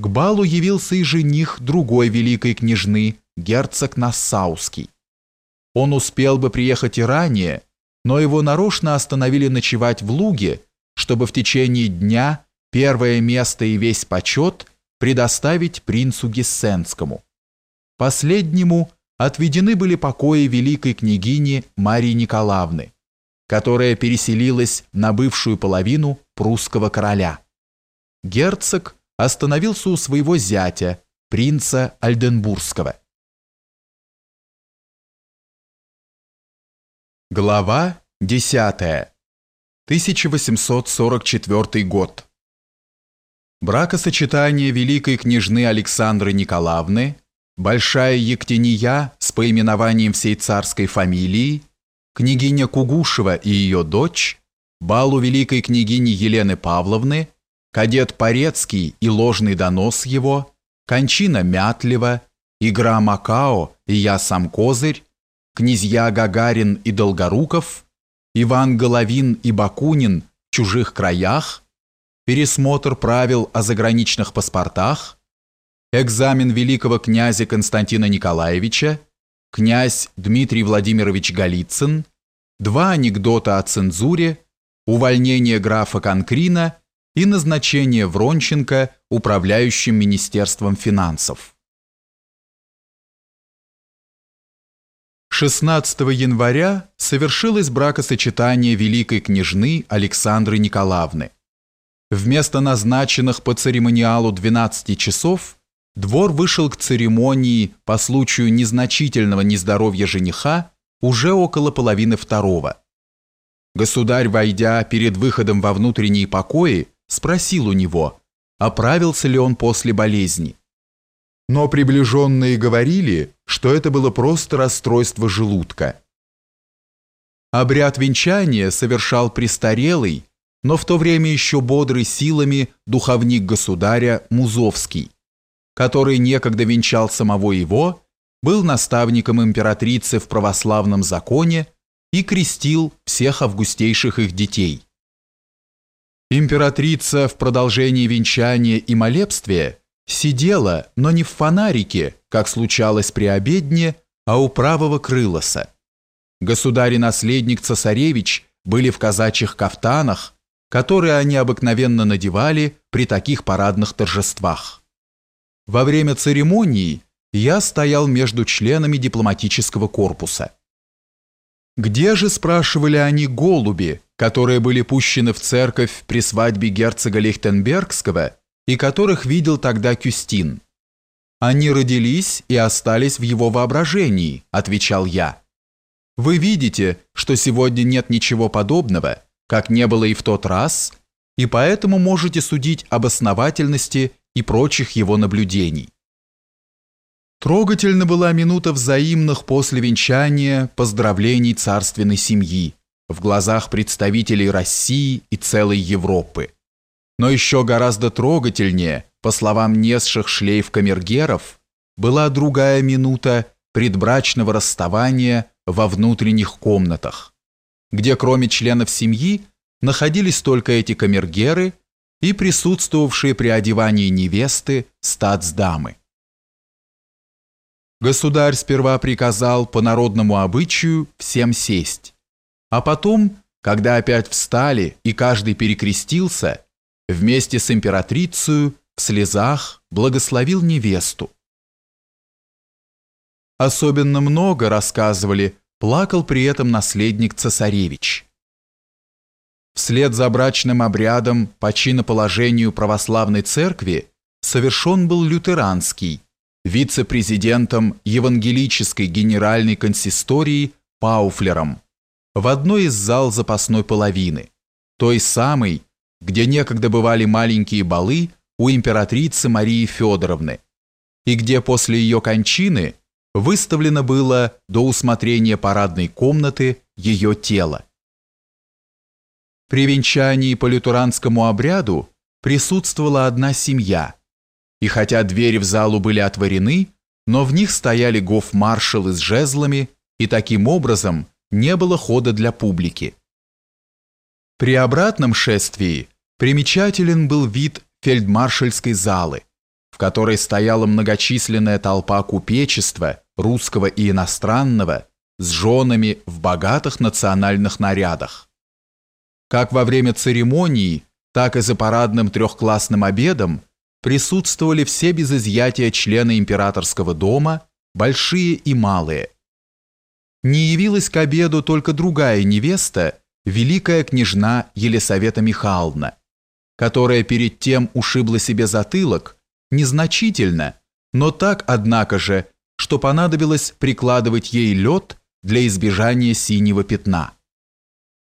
к балу явился и жених другой великой княжны, герцог Нассауский. Он успел бы приехать и ранее, но его нарочно остановили ночевать в Луге, чтобы в течение дня первое место и весь почет предоставить принцу Гессенскому. Последнему отведены были покои великой княгини Марии Николаевны, которая переселилась на бывшую половину прусского короля. Герцог остановился у своего зятя, принца Альденбургского. Глава 10. 1844 год. Бракосочетание великой княжны Александры Николаевны, Большая Ектения с поименованием всей царской фамилии, княгиня Кугушева и ее дочь, балу великой княгини Елены Павловны, кадет Порецкий и ложный донос его, кончина Мятлева, игра Макао и я сам Козырь, князья Гагарин и Долгоруков, Иван Головин и Бакунин в чужих краях, пересмотр правил о заграничных паспортах, экзамен великого князя Константина Николаевича, князь Дмитрий Владимирович Голицын, два анекдота о цензуре, увольнение графа Конкрина и назначение Вронченко управляющим Министерством финансов. 16 января совершилось бракосочетание великой княжны Александры Николаевны. Вместо назначенных по церемониалу 12 часов двор вышел к церемонии по случаю незначительного нездоровья жениха уже около половины второго. Государь, войдя перед выходом во внутренние покои, спросил у него, оправился ли он после болезни но приближенные говорили, что это было просто расстройство желудка. Обряд венчания совершал престарелый, но в то время еще бодрый силами духовник государя Музовский, который некогда венчал самого его, был наставником императрицы в православном законе и крестил всех августейших их детей. Императрица в продолжении венчания и молебствия Сидела, но не в фонарике, как случалось при обедне, а у правого крылоса. Государь и наследник цесаревич были в казачьих кафтанах, которые они обыкновенно надевали при таких парадных торжествах. Во время церемонии я стоял между членами дипломатического корпуса. Где же, спрашивали они, голуби, которые были пущены в церковь при свадьбе герцога Лихтенбергского и которых видел тогда Кюстин. «Они родились и остались в его воображении», – отвечал я. «Вы видите, что сегодня нет ничего подобного, как не было и в тот раз, и поэтому можете судить об основательности и прочих его наблюдений». Трогательна была минута взаимных после венчания поздравлений царственной семьи в глазах представителей России и целой Европы. Но еще гораздо трогательнее, по словам несших шлейф камергеров, была другая минута предбрачного расставания во внутренних комнатах, где кроме членов семьи находились только эти камергеры и присутствовавшие при одевании невесты статсдамы. Государь сперва приказал по народному обычаю всем сесть, а потом, когда опять встали и каждый перекрестился, вместе с императрицей в слезах благословил невесту. Особенно много, рассказывали, плакал при этом наследник цесаревич. Вслед за брачным обрядом по чиноположению православной церкви совершен был лютеранский, вице-президентом Евангелической генеральной консистории Пауфлером в одной из зал запасной половины, той самой, где некогда бывали маленькие балы у императрицы Марии Федоровны, и где после ее кончины выставлено было до усмотрения парадной комнаты ее тело. При венчании по лютуранскому обряду присутствовала одна семья, и хотя двери в залу были отворены, но в них стояли гофмаршалы с жезлами, и таким образом не было хода для публики. При обратном шествии примечателен был вид фельдмаршальской залы, в которой стояла многочисленная толпа купечества, русского и иностранного, с женами в богатых национальных нарядах. Как во время церемонии, так и за парадным трехклассным обедом присутствовали все без изъятия члены императорского дома, большие и малые. Не явилась к обеду только другая невеста, великая княжна Елисавета Михайловна, которая перед тем ушибла себе затылок, незначительно, но так, однако же, что понадобилось прикладывать ей лед для избежания синего пятна.